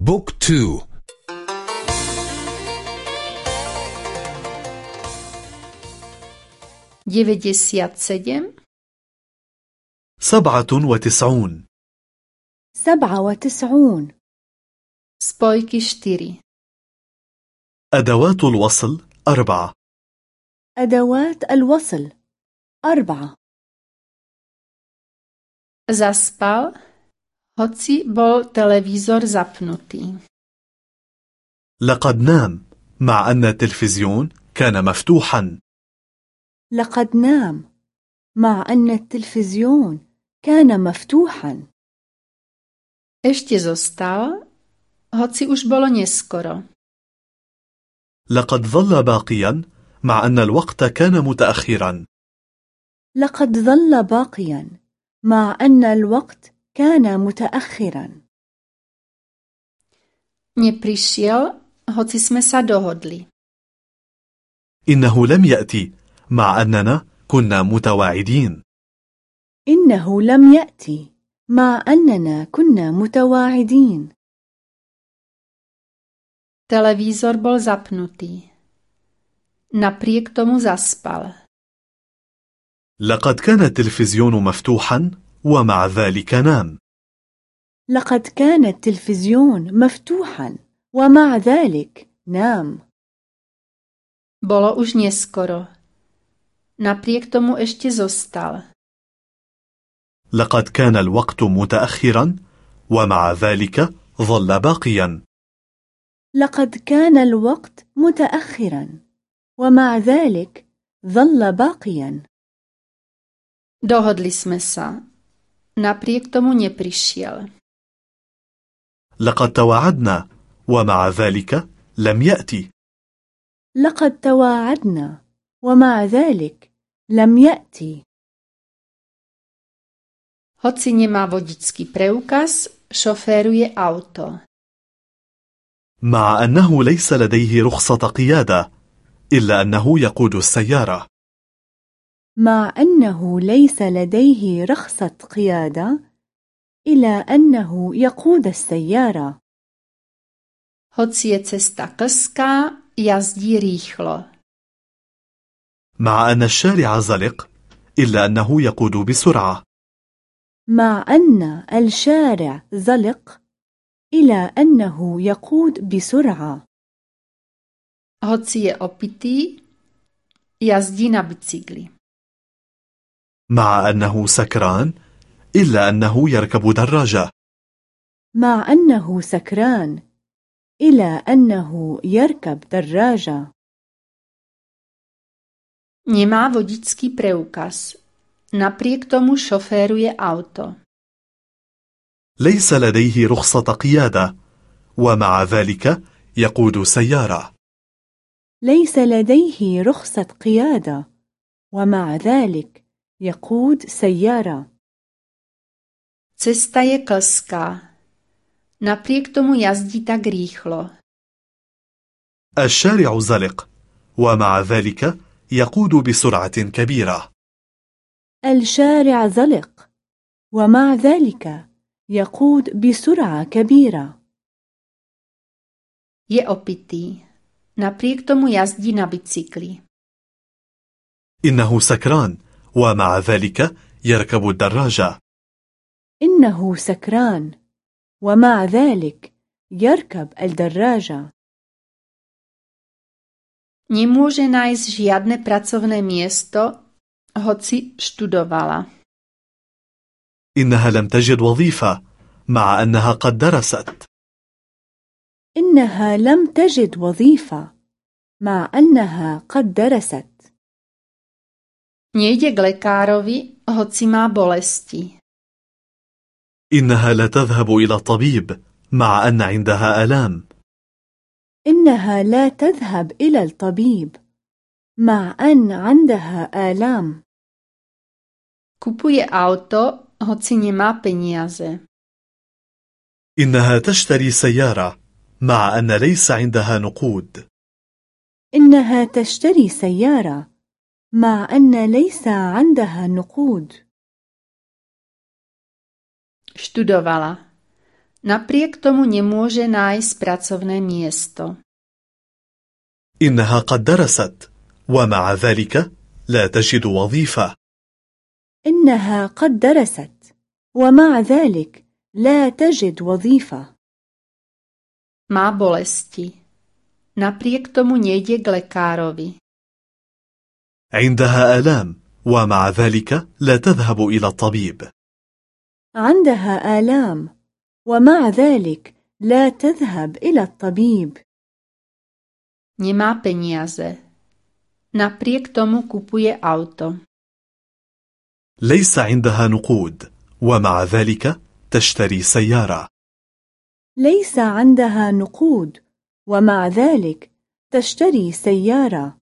book two. سبعة وتسعون. سبعة وتسعون. spojky štyri أدوات الوصل أربعة. أدوات الوصل أربعة. Zaspal, hoci bol telewizor zapnutý. لقد نام مع أن التلفزيون كان مفتوحا. لقد نام مع أن التلفزيون كان مفتوحا. Ešte zostal, hoci už bolo neskoro. لقد ظل باقيا مع أن الوقت كان متأخرا. لقد ظل باقيا مع أن الوقت كان متأخرا. Neprišiel, hoci sme sa dohodli. إنه لم يأتي مع أننا كنا متواعدين. إنه لم يأتي مع أننا كنا متواعدين. Televízor bol zapnutý. Napriek tomu zaspal. لقد كان التلفزيون مفتوحا ومع ذلك نام. لقد كان التلفزيون مفتوحا ومع ذلك نام. Bolo už neskoro. Napriek tomu ešte zostal. لقد كان الوقت متأخرا ومع ذلك ظل باقيا لقد كان الوقت متأخرا ومع ذلك ظل باقيا Dohodli sme sa. Napriek tomu neprišiel. لقد تواعدنا ومع ذلك لم يأتي لقد تواعدنا ومع ذلك لم يأتي Hoci nemá vodický preukaz, šoféruje auto. مع أنه ليس لديه رخصة قيادة إلا أنه يقود السيارة مع أنه ليس لديه رخصة قيادة إلى أنه يقود السيارة Hoci je cesta klská, jazdí rýchlo. مع أن الشارع زلق إلا أنه يقود بسرعة مع أن الشارع زلق إلى أنه يقود بسرعة. Hoci je opitý, jazdí na bicykli. مع أنه سكران إلا أنه يركب دراجة مع أنه سكران إلى أنه يركب دراجة Nemá vodický preukaz. Napriek tomu šoféruje auto. ليس لديه رخصة قيادة ومع ذلك يقود سيارة ليس لديه رخصة قيادة ومع ذلك يقود سيارة Cesta je klská. Napriek tomu jazdí tak rýchlo. الشارع زلق ومع ذلك يقود بسرعة كبيرة الشارع زلق ومع ذلك يقود بسرعة كبيرة Je opitý. Napriek tomu jazdí na bicykli. إنه سكران ومع ذلك يركب الدراجة. إنه سكران. ومع ذلك يركب الدراجة. Nemôže nájsť žiadne pracovné miesto, hoci študovala. إنها لم تجد وظيفة مع أنها قد درست. إنها لم تجد وظيفة مع أنها قد درست. Nejde k lekárovi, hoci má bolesti. إنها لا تذهب إلى الطبيب مع أن عندها آلام إنها لا تذهب إلى الطبيب مع أن عندها آلام Kupuje auto, hoci nemá peniaze. إنها تشتري سيارة مع أن ليس عندها نقود إنها تشتري سيارة مع أن ليس عندها نقود Študovala. Napriek tomu nemôže nájsť pracovné miesto. إنها قد درست ومع ذلك لا تجد وظيفة إنها قد درست ومع ذلك لا تجد وظيفة Má bolesti. Napriek tomu nejde k lekárovi. عندها آلام ومع ذلك لا تذهب إلى الطبيب عندها آلام ومع ذلك لا تذهب إلى الطبيب Nemá peniaze. Napriek tomu kupuje auto. ليس عندها نقود ومع ذلك تشتري سيارة ليس عندها نقود ومع ذلك تشتري سيارة